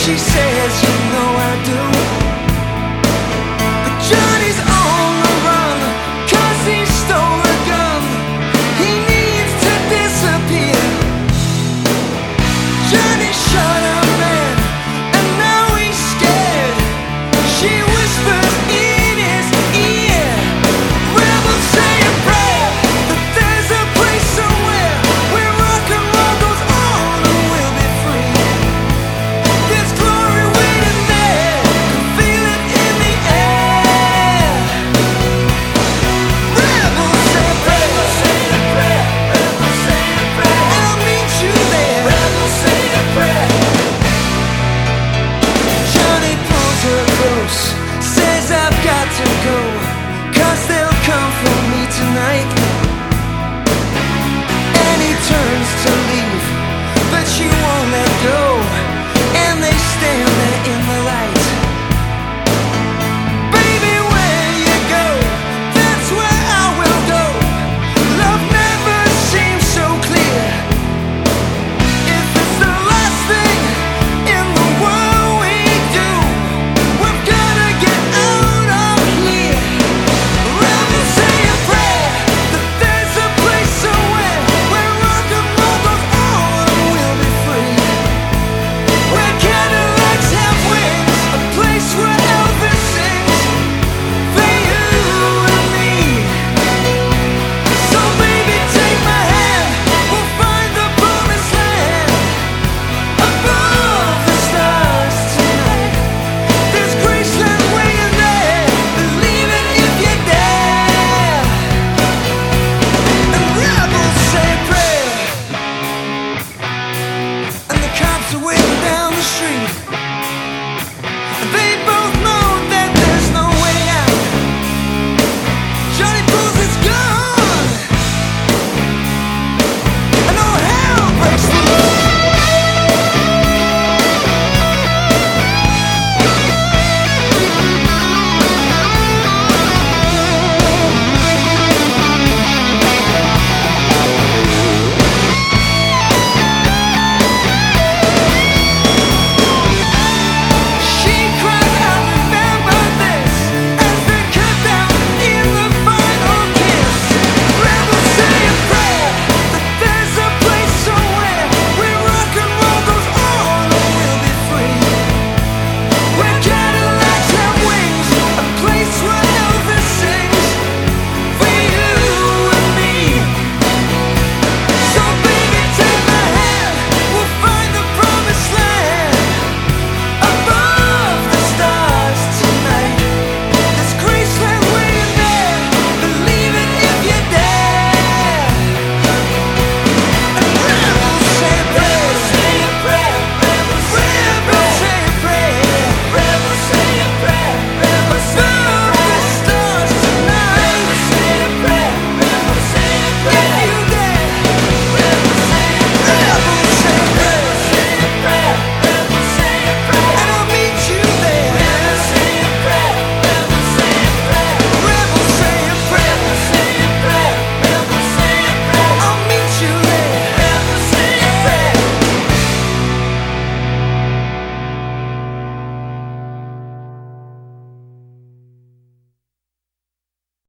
she says you know